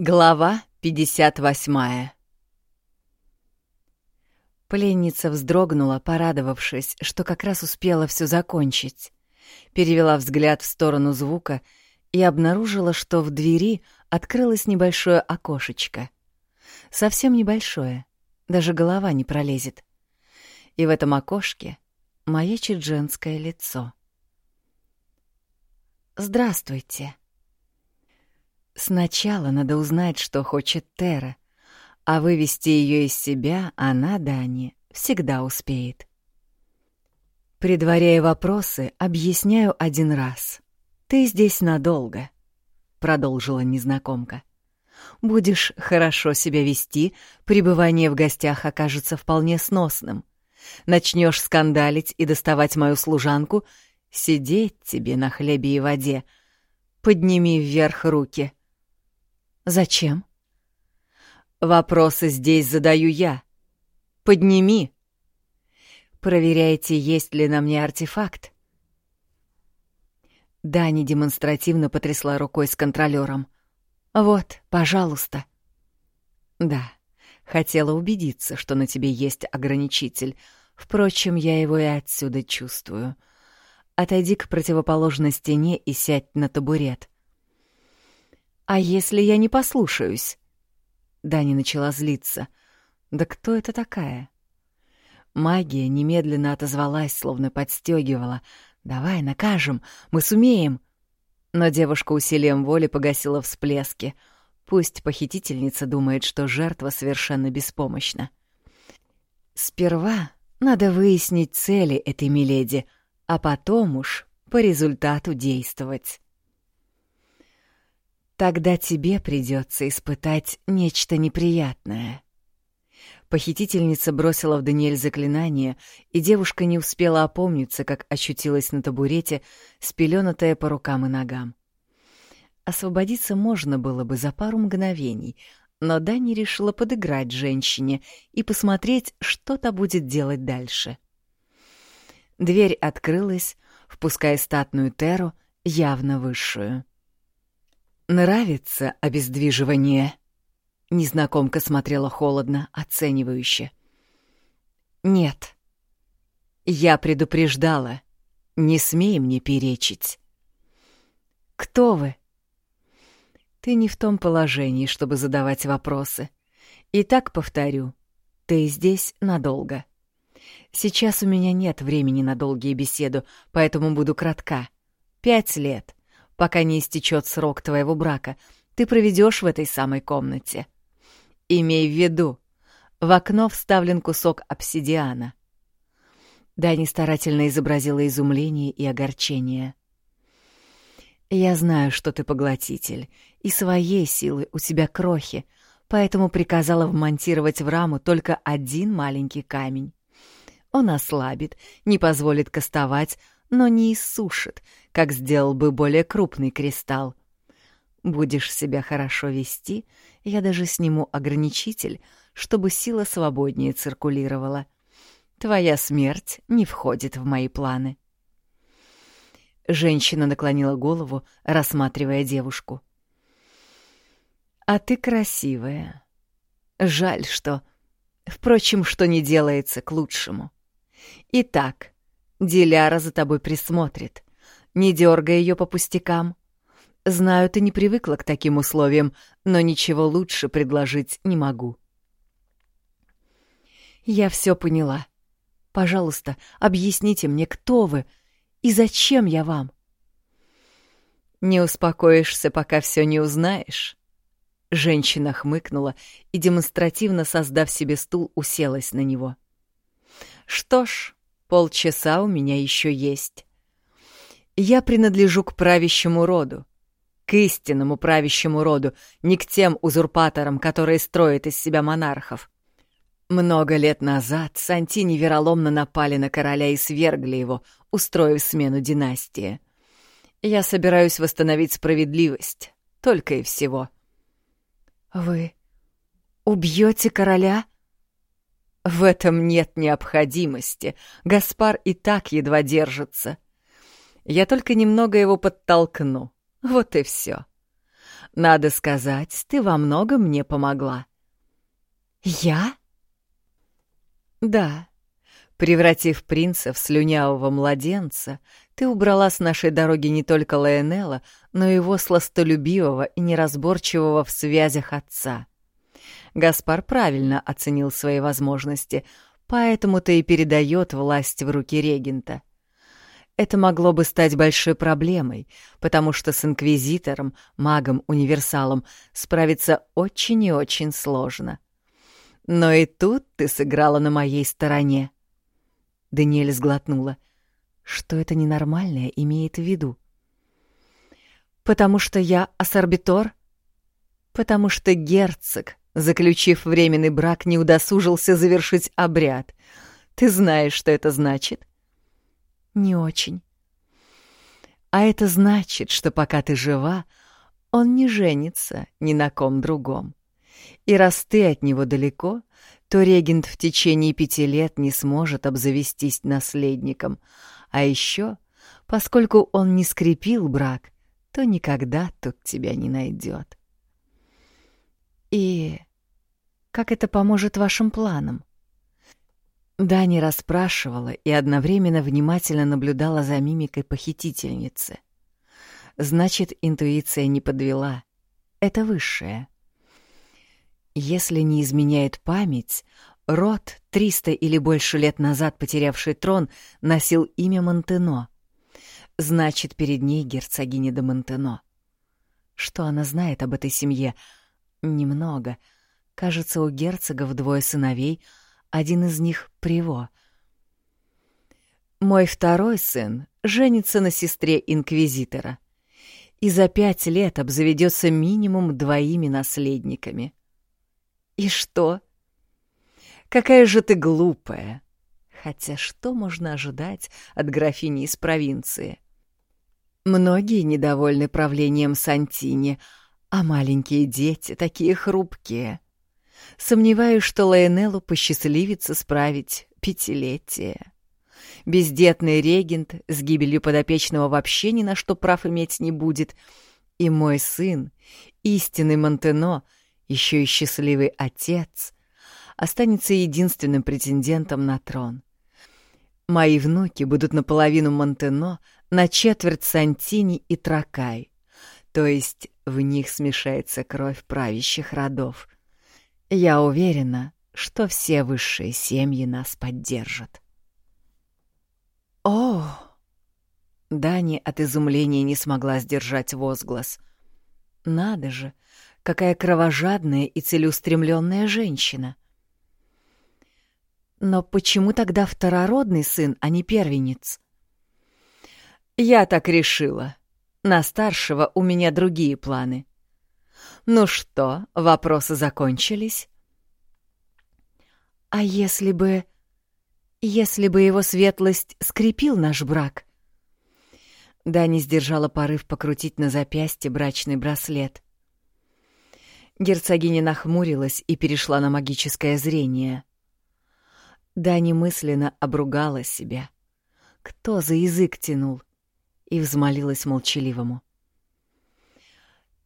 Глава 58 Пленница вздрогнула, порадовавшись, что как раз успела все закончить. Перевела взгляд в сторону звука и обнаружила, что в двери открылось небольшое окошечко. Совсем небольшое, даже голова не пролезет. И в этом окошке маячит женское лицо. «Здравствуйте», Сначала надо узнать, что хочет Тера, а вывести ее из себя она, Дани, всегда успеет. Предваряя вопросы, объясняю один раз. «Ты здесь надолго», — продолжила незнакомка. «Будешь хорошо себя вести, пребывание в гостях окажется вполне сносным. Начнешь скандалить и доставать мою служанку, сидеть тебе на хлебе и воде. Подними вверх руки». Зачем? Вопросы здесь задаю я. Подними. Проверяйте, есть ли на мне артефакт. Дани демонстративно потрясла рукой с контролёром. Вот, пожалуйста. Да, хотела убедиться, что на тебе есть ограничитель. Впрочем, я его и отсюда чувствую. Отойди к противоположной стене и сядь на табурет. «А если я не послушаюсь?» Дани начала злиться. «Да кто это такая?» Магия немедленно отозвалась, словно подстегивала. «Давай, накажем, мы сумеем!» Но девушка усилием воли погасила всплески. Пусть похитительница думает, что жертва совершенно беспомощна. Сперва надо выяснить цели этой миледи, а потом уж по результату действовать. Тогда тебе придется испытать нечто неприятное. Похитительница бросила в Даниэль заклинание, и девушка не успела опомниться, как очутилась на табурете, спеленатая по рукам и ногам. Освободиться можно было бы за пару мгновений, но Дани решила подыграть женщине и посмотреть, что та будет делать дальше. Дверь открылась, впуская статную Теру, явно высшую. «Нравится обездвиживание?» Незнакомка смотрела холодно, оценивающе. «Нет». «Я предупреждала. Не смей мне перечить». «Кто вы?» «Ты не в том положении, чтобы задавать вопросы. И так повторю, ты здесь надолго. Сейчас у меня нет времени на долгие беседу, поэтому буду кратка. Пять лет пока не истечет срок твоего брака, ты проведешь в этой самой комнате. Имей в виду, в окно вставлен кусок обсидиана. Дани старательно изобразила изумление и огорчение. «Я знаю, что ты поглотитель, и своей силы у тебя крохи, поэтому приказала вмонтировать в раму только один маленький камень. Он ослабит, не позволит кастовать, но не иссушит, как сделал бы более крупный кристалл. Будешь себя хорошо вести, я даже сниму ограничитель, чтобы сила свободнее циркулировала. Твоя смерть не входит в мои планы. Женщина наклонила голову, рассматривая девушку. «А ты красивая. Жаль, что... Впрочем, что не делается к лучшему. Итак, Диляра за тобой присмотрит. Не дергай ее по пустякам. Знаю, ты не привыкла к таким условиям, но ничего лучше предложить не могу. Я все поняла. Пожалуйста, объясните мне, кто вы и зачем я вам? Не успокоишься, пока все не узнаешь. Женщина хмыкнула и, демонстративно создав себе стул, уселась на него. Что ж, Полчаса у меня еще есть. Я принадлежу к правящему роду, к истинному правящему роду, не к тем узурпаторам, которые строят из себя монархов. Много лет назад Сантини вероломно напали на короля и свергли его, устроив смену династии. Я собираюсь восстановить справедливость, только и всего. «Вы убьете короля?» В этом нет необходимости. Гаспар и так едва держится. Я только немного его подтолкну. Вот и все. Надо сказать, ты во многом мне помогла. Я? Да. Превратив принца в слюнявого младенца, ты убрала с нашей дороги не только Лайонелла, но и его сластолюбивого и неразборчивого в связях отца. Гаспар правильно оценил свои возможности, поэтому-то и передает власть в руки регента. Это могло бы стать большой проблемой, потому что с инквизитором, магом-универсалом справиться очень и очень сложно. Но и тут ты сыграла на моей стороне. Даниэль сглотнула. Что это ненормальное имеет в виду? Потому что я ассорбитор? Потому что герцог, заключив временный брак, не удосужился завершить обряд. Ты знаешь, что это значит? Не очень. А это значит, что пока ты жива, он не женится ни на ком другом. И раз ты от него далеко, то регент в течение пяти лет не сможет обзавестись наследником. А еще, поскольку он не скрепил брак, то никогда тут тебя не найдет. И как это поможет вашим планам? Дани расспрашивала и одновременно внимательно наблюдала за мимикой похитительницы. Значит, интуиция не подвела. Это высшее. Если не изменяет память, род, 300 или больше лет назад потерявший трон, носил имя Монтено. Значит, перед ней герцогиня де Монтено. Что она знает об этой семье? Немного. Кажется, у герцогов двое сыновей, один из них — Приво. Мой второй сын женится на сестре инквизитора и за пять лет обзаведется минимум двоими наследниками — «И что?» «Какая же ты глупая!» Хотя что можно ожидать от графини из провинции? Многие недовольны правлением Сантини, а маленькие дети такие хрупкие. Сомневаюсь, что Лайонеллу посчастливится справить пятилетие. Бездетный регент с гибелью подопечного вообще ни на что прав иметь не будет, и мой сын, истинный Монтено — еще и счастливый отец, останется единственным претендентом на трон. Мои внуки будут наполовину Монтено, на четверть Сантини и Тракай, то есть в них смешается кровь правящих родов. Я уверена, что все высшие семьи нас поддержат. О! Дани от изумления не смогла сдержать возглас. Надо же, Какая кровожадная и целеустремленная женщина. Но почему тогда второродный сын, а не первенец? Я так решила. На старшего у меня другие планы. Ну что, вопросы закончились? А если бы... Если бы его светлость скрепил наш брак? Дани сдержала порыв покрутить на запястье брачный браслет. Герцогиня нахмурилась и перешла на магическое зрение. Дани мысленно обругала себя. Кто за язык тянул? И взмолилась молчаливому.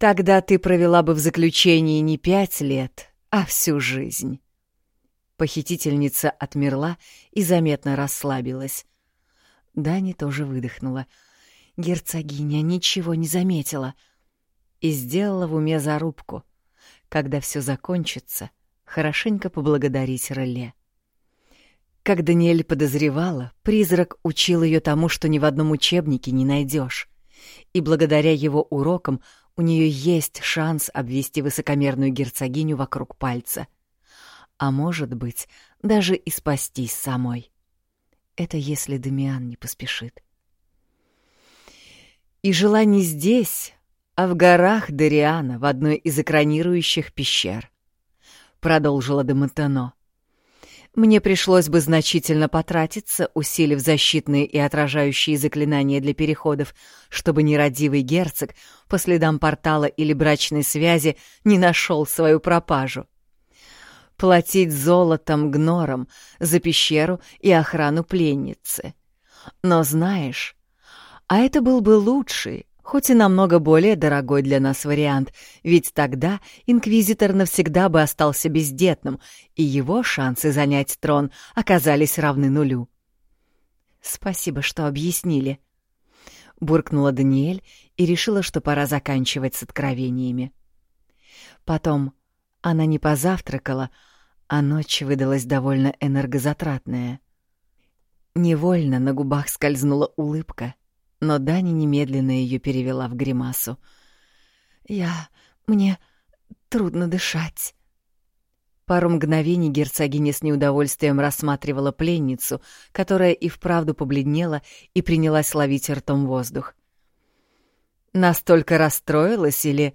«Тогда ты провела бы в заключении не пять лет, а всю жизнь». Похитительница отмерла и заметно расслабилась. Дани тоже выдохнула. Герцогиня ничего не заметила и сделала в уме зарубку — когда все закончится, хорошенько поблагодарить Роле. Как Даниэль подозревала, призрак учил ее тому, что ни в одном учебнике не найдешь. И благодаря его урокам у нее есть шанс обвести высокомерную герцогиню вокруг пальца. А может быть, даже и спастись самой. Это если Дамиан не поспешит. И жила не здесь, а в горах Дариана в одной из экранирующих пещер. Продолжила Демонтано. Мне пришлось бы значительно потратиться, усилив защитные и отражающие заклинания для переходов, чтобы нерадивый герцог по следам портала или брачной связи не нашел свою пропажу. Платить золотом гнорам за пещеру и охрану пленницы. Но знаешь, а это был бы лучший, Хоть и намного более дорогой для нас вариант, ведь тогда инквизитор навсегда бы остался бездетным, и его шансы занять трон оказались равны нулю. «Спасибо, что объяснили», — буркнула Даниэль и решила, что пора заканчивать с откровениями. Потом она не позавтракала, а ночь выдалась довольно энергозатратная. Невольно на губах скользнула улыбка — но Дани немедленно ее перевела в гримасу. «Я... мне трудно дышать». Пару мгновений герцогиня с неудовольствием рассматривала пленницу, которая и вправду побледнела и принялась ловить ртом воздух. «Настолько расстроилась или...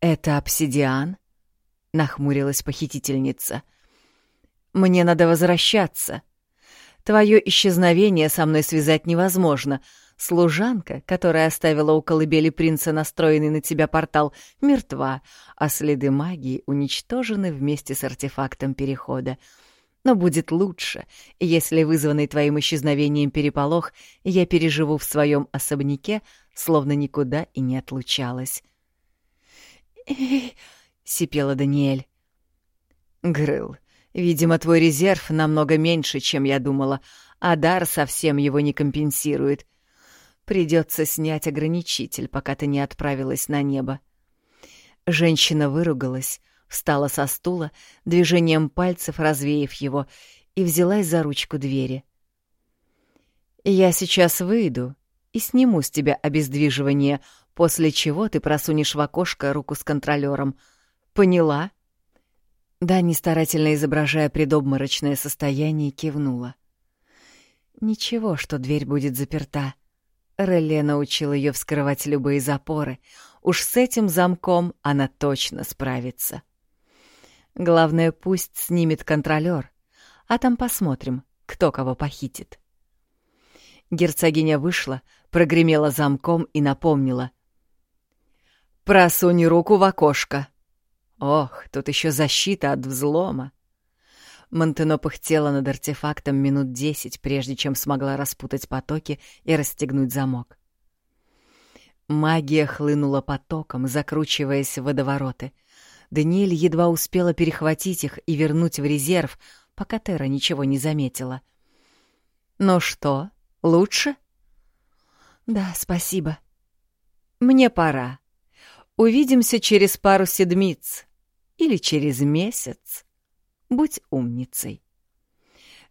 это обсидиан?» — нахмурилась похитительница. «Мне надо возвращаться. Твое исчезновение со мной связать невозможно, — Служанка, которая оставила у колыбели принца настроенный на тебя портал, мертва, а следы магии уничтожены вместе с артефактом перехода. Но будет лучше, если вызванный твоим исчезновением переполох я переживу в своем особняке, словно никуда и не отлучалась. сипела Даниэль. «Грыл, видимо, твой резерв намного меньше, чем я думала, а дар совсем его не компенсирует. Придется снять ограничитель, пока ты не отправилась на небо. Женщина выругалась, встала со стула, движением пальцев развеяв его, и взялась за ручку двери. «Я сейчас выйду и сниму с тебя обездвиживание, после чего ты просунешь в окошко руку с контролёром. Поняла?» Дани, старательно изображая предобморочное состояние, кивнула. «Ничего, что дверь будет заперта. Реле научил ее вскрывать любые запоры. Уж с этим замком она точно справится. Главное, пусть снимет контролер, а там посмотрим, кто кого похитит. Герцогиня вышла, прогремела замком и напомнила. «Просунь руку в окошко». Ох, тут еще защита от взлома. Монтено пыхтела над артефактом минут десять, прежде чем смогла распутать потоки и расстегнуть замок. Магия хлынула потоком, закручиваясь в водовороты. Даниэль едва успела перехватить их и вернуть в резерв, пока Тера ничего не заметила. «Ну что, лучше?» «Да, спасибо. Мне пора. Увидимся через пару седмиц. Или через месяц». Будь умницей.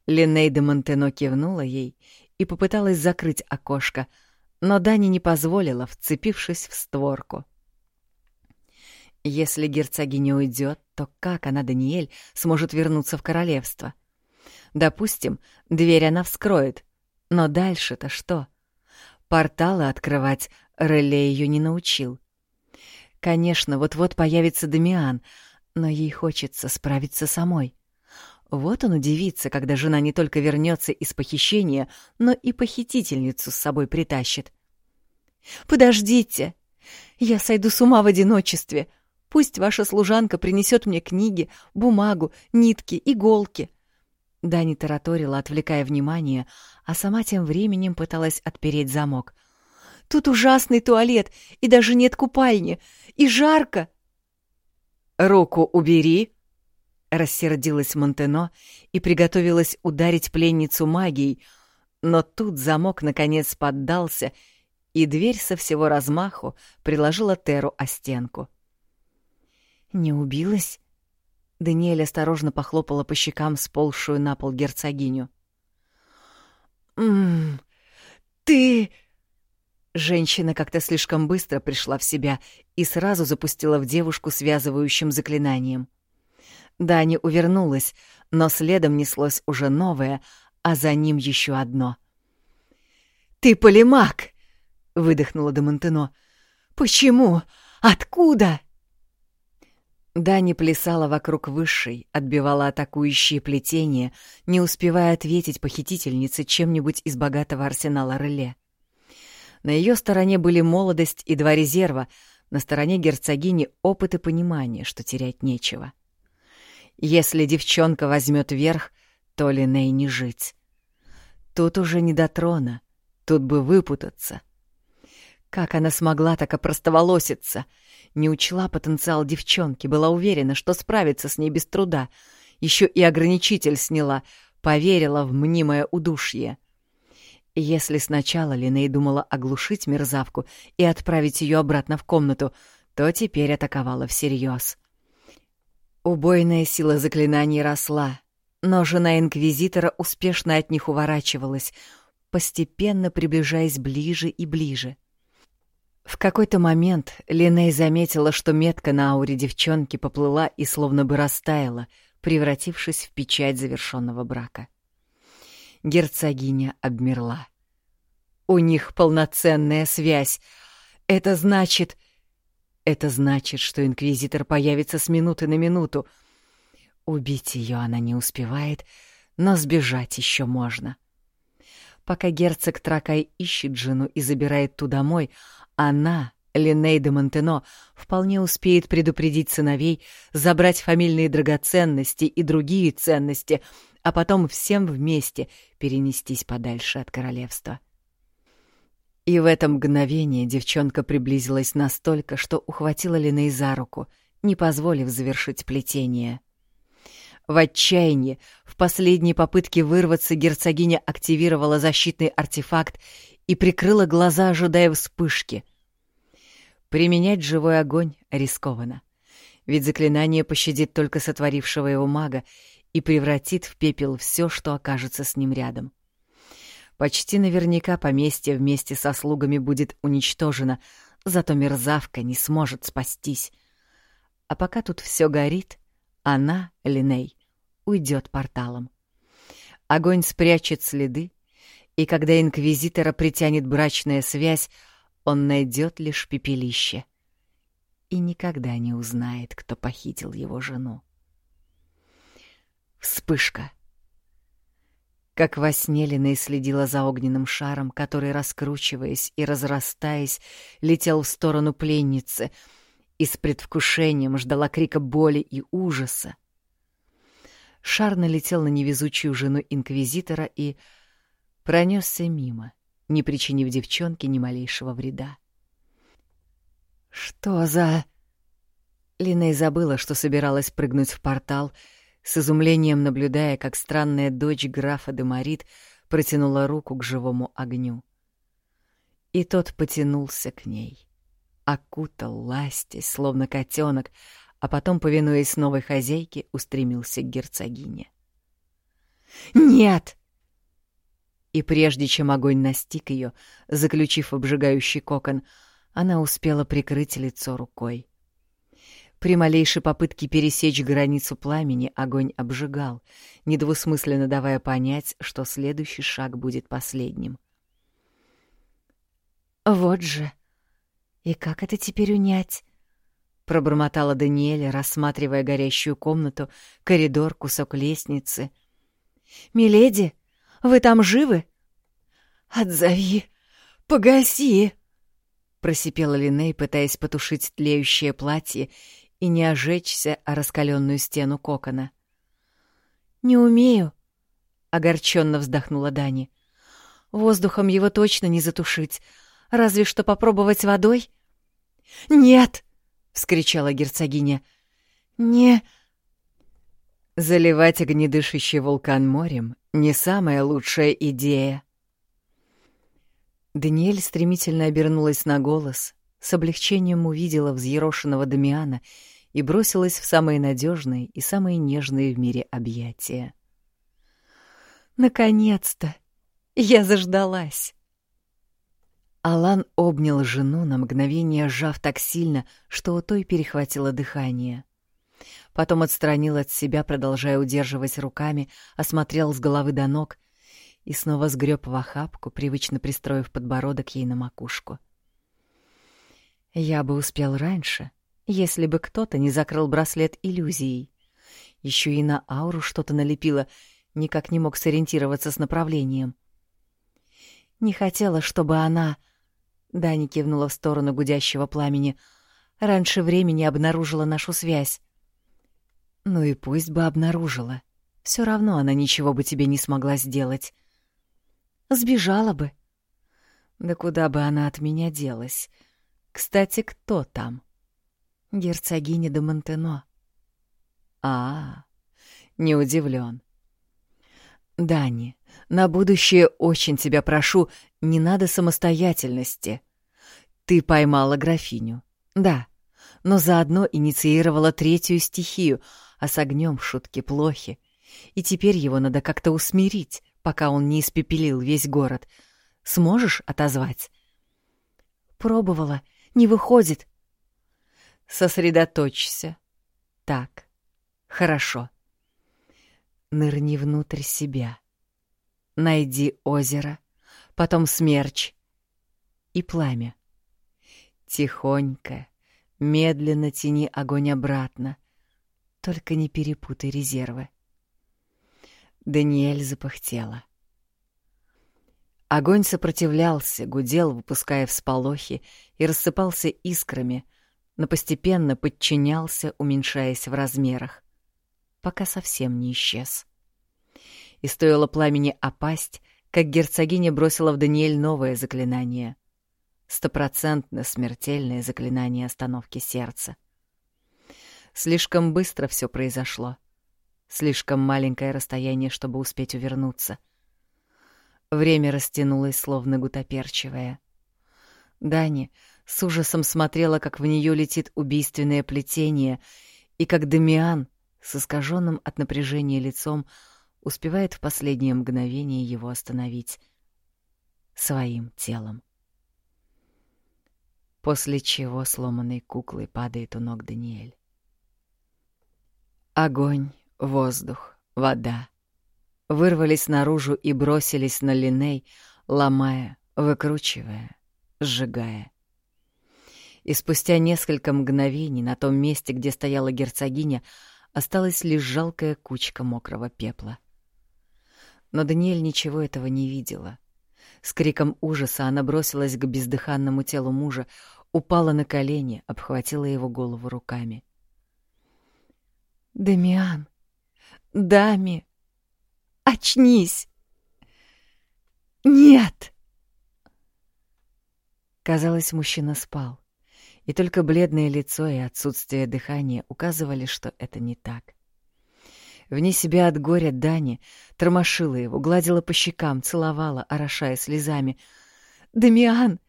Линейда Монтено кивнула ей и попыталась закрыть окошко, но Дани не позволила, вцепившись в створку. Если герцогиня уйдет, то как она, Даниэль, сможет вернуться в королевство? Допустим, дверь она вскроет, но дальше-то что? Порталы открывать Реле ее не научил. Конечно, вот-вот появится Дамиан — но ей хочется справиться самой. Вот он удивится, когда жена не только вернется из похищения, но и похитительницу с собой притащит. «Подождите! Я сойду с ума в одиночестве. Пусть ваша служанка принесет мне книги, бумагу, нитки, иголки». Дани тараторила, отвлекая внимание, а сама тем временем пыталась отпереть замок. «Тут ужасный туалет, и даже нет купальни, и жарко!» «Руку убери!» — рассердилась Монтено и приготовилась ударить пленницу магией, но тут замок наконец поддался, и дверь со всего размаху приложила Теру о стенку. «Не убилась?» Даниэль осторожно похлопала по щекам сползшую на пол герцогиню. «Ммм, ты...» Женщина как-то слишком быстро пришла в себя и сразу запустила в девушку связывающим заклинанием. Дани увернулась, но следом неслось уже новое, а за ним еще одно. «Ты полимаг!» — выдохнула Демонтено. «Почему? Откуда?» Дани плясала вокруг высшей, отбивала атакующие плетения, не успевая ответить похитительнице чем-нибудь из богатого арсенала реле. На ее стороне были молодость и два резерва, на стороне герцогини опыт и понимание, что терять нечего. Если девчонка возьмет верх, то Линей не жить. Тут уже не до трона, тут бы выпутаться. Как она смогла так опростоволоситься? Не учла потенциал девчонки, была уверена, что справится с ней без труда. Еще и ограничитель сняла, поверила в мнимое удушье. Если сначала Линей думала оглушить мерзавку и отправить ее обратно в комнату, то теперь атаковала всерьез. Убойная сила заклинаний росла, но жена инквизитора успешно от них уворачивалась, постепенно приближаясь ближе и ближе. В какой-то момент Линей заметила, что метка на ауре девчонки поплыла и словно бы растаяла, превратившись в печать завершенного брака герцогиня обмерла. У них полноценная связь. Это значит... Это значит, что инквизитор появится с минуты на минуту. Убить ее она не успевает, но сбежать еще можно. Пока герцог Тракай ищет жену и забирает ту домой, она, Линейда Монтено, вполне успеет предупредить сыновей, забрать фамильные драгоценности и другие ценности, а потом всем вместе перенестись подальше от королевства. И в это мгновение девчонка приблизилась настолько, что ухватила Линей за руку, не позволив завершить плетение. В отчаянии, в последней попытке вырваться, герцогиня активировала защитный артефакт и прикрыла глаза, ожидая вспышки. Применять живой огонь рискованно, ведь заклинание пощадит только сотворившего его мага и превратит в пепел все, что окажется с ним рядом. Почти наверняка поместье вместе со слугами будет уничтожено, зато мерзавка не сможет спастись. А пока тут все горит, она, Линей, уйдет порталом. Огонь спрячет следы, и когда инквизитора притянет брачная связь, он найдет лишь пепелище и никогда не узнает, кто похитил его жену. Вспышка. Как во сне Линей следила за огненным шаром, который, раскручиваясь и разрастаясь, летел в сторону пленницы и с предвкушением ждала крика боли и ужаса. Шар налетел на невезучую жену инквизитора и пронесся мимо, не причинив девчонке ни малейшего вреда. «Что за...» Линей забыла, что собиралась прыгнуть в портал — с изумлением наблюдая, как странная дочь графа Демарит протянула руку к живому огню. И тот потянулся к ней, окутал ластясь, словно котенок, а потом, повинуясь новой хозяйке, устремился к герцогине. «Нет!» И прежде чем огонь настиг ее, заключив обжигающий кокон, она успела прикрыть лицо рукой. При малейшей попытке пересечь границу пламени огонь обжигал, недвусмысленно давая понять, что следующий шаг будет последним. «Вот же! И как это теперь унять?» — пробормотала Даниэля, рассматривая горящую комнату, коридор, кусок лестницы. «Миледи, вы там живы?» «Отзови! Погаси!» — просипела Линей, пытаясь потушить тлеющее платье и не ожечься о раскаленную стену кокона. «Не умею», — огорченно вздохнула Дани. «Воздухом его точно не затушить, разве что попробовать водой». «Нет!» — вскричала герцогиня. «Не...» Заливать огнедышащий вулкан морем — не самая лучшая идея. Даниэль стремительно обернулась на голос, с облегчением увидела взъерошенного Дамиана и бросилась в самые надежные и самые нежные в мире объятия. «Наконец-то! Я заждалась!» Алан обнял жену на мгновение, сжав так сильно, что у той перехватило дыхание. Потом отстранил от себя, продолжая удерживать руками, осмотрел с головы до ног и снова сгреб в охапку, привычно пристроив подбородок ей на макушку. Я бы успел раньше, если бы кто-то не закрыл браслет иллюзией. Еще и на ауру что-то налепило, никак не мог сориентироваться с направлением. Не хотела, чтобы она... Дани кивнула в сторону гудящего пламени. Раньше времени обнаружила нашу связь. Ну и пусть бы обнаружила. Все равно она ничего бы тебе не смогла сделать. Сбежала бы. Да куда бы она от меня делась? Кстати, кто там? Герцогиня де Монтено. А, не удивлен. Дани, на будущее очень тебя прошу, не надо самостоятельности. Ты поймала графиню. Да, но заодно инициировала третью стихию, а с огнем шутки плохи. И теперь его надо как-то усмирить, пока он не испепелил весь город. Сможешь отозвать? Пробовала. Не выходит. Сосредоточься. Так. Хорошо. Нырни внутрь себя. Найди озеро, потом смерч и пламя. Тихонько, медленно тяни огонь обратно. Только не перепутай резервы. Даниэль запыхтела. Огонь сопротивлялся, гудел, выпуская всполохи, и рассыпался искрами, но постепенно подчинялся, уменьшаясь в размерах, пока совсем не исчез. И стоило пламени опасть, как герцогиня бросила в Даниэль новое заклинание. Стопроцентно смертельное заклинание остановки сердца. Слишком быстро все произошло. Слишком маленькое расстояние, чтобы успеть увернуться. Время растянулось, словно гутоперчивое. Дани с ужасом смотрела, как в нее летит убийственное плетение, и как Дамиан с искаженным от напряжения лицом успевает в последнее мгновение его остановить своим телом. После чего сломанной куклой падает у ног Даниэль. Огонь, воздух, вода вырвались наружу и бросились на Линей, ломая, выкручивая, сжигая. И спустя несколько мгновений на том месте, где стояла герцогиня, осталась лишь жалкая кучка мокрого пепла. Но Даниэль ничего этого не видела. С криком ужаса она бросилась к бездыханному телу мужа, упала на колени, обхватила его голову руками. «Дамиан! Дами! Очнись!» «Нет!» Казалось, мужчина спал, и только бледное лицо и отсутствие дыхания указывали, что это не так. Вне себя от горя Дани тормошила его, гладила по щекам, целовала, орошая слезами. «Дамиан!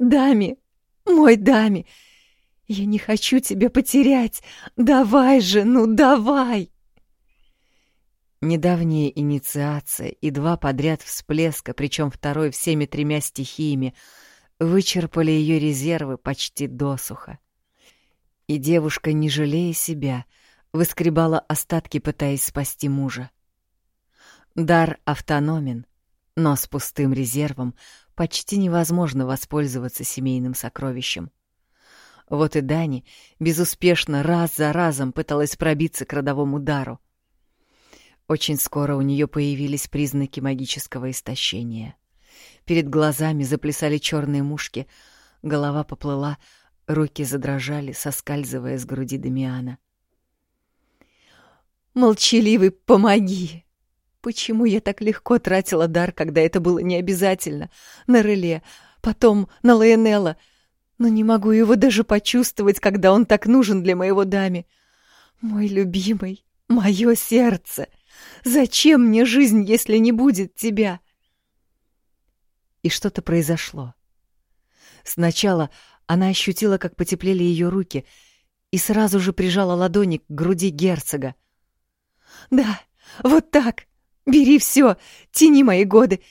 Дами! Мой Дами! Я не хочу тебя потерять! Давай же, ну давай!» Недавняя инициация и два подряд всплеска, причем второй всеми тремя стихиями, вычерпали ее резервы почти досуха. И девушка, не жалея себя, выскребала остатки, пытаясь спасти мужа. Дар автономен, но с пустым резервом почти невозможно воспользоваться семейным сокровищем. Вот и Дани безуспешно раз за разом пыталась пробиться к родовому дару. Очень скоро у нее появились признаки магического истощения. Перед глазами заплясали черные мушки, голова поплыла, руки задрожали, соскальзывая с груди Дамиана. «Молчаливый, помоги!» Почему я так легко тратила дар, когда это было не обязательно? На Реле, потом на Лайонелла — но не могу его даже почувствовать, когда он так нужен для моего даме. Мой любимый, мое сердце, зачем мне жизнь, если не будет тебя? И что-то произошло. Сначала она ощутила, как потеплели ее руки, и сразу же прижала ладони к груди герцога. «Да, вот так! Бери все, тяни мои годы!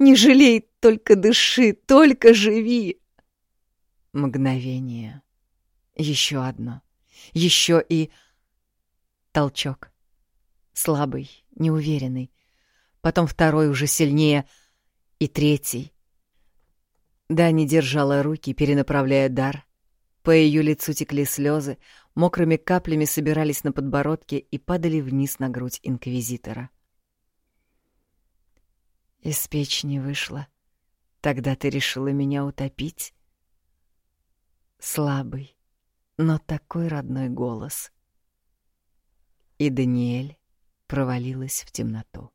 Не жалей, только дыши, только живи!» Мгновение. Еще одно. Еще и... Толчок. Слабый, неуверенный. Потом второй уже сильнее. И третий. Дани держала руки, перенаправляя дар. По ее лицу текли слезы, мокрыми каплями собирались на подбородке и падали вниз на грудь инквизитора. Из печи не вышло. Тогда ты решила меня утопить? Слабый, но такой родной голос. И Даниэль провалилась в темноту.